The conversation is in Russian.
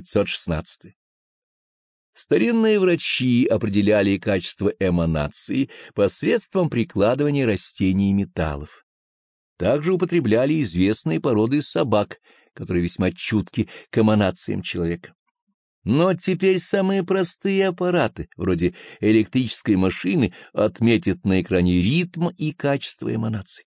516. Старинные врачи определяли качество эманации посредством прикладывания растений и металлов. Также употребляли известные породы собак, которые весьма чутки к эманациям человека. Но теперь самые простые аппараты, вроде электрической машины, отметят на экране ритм и качество эманаций.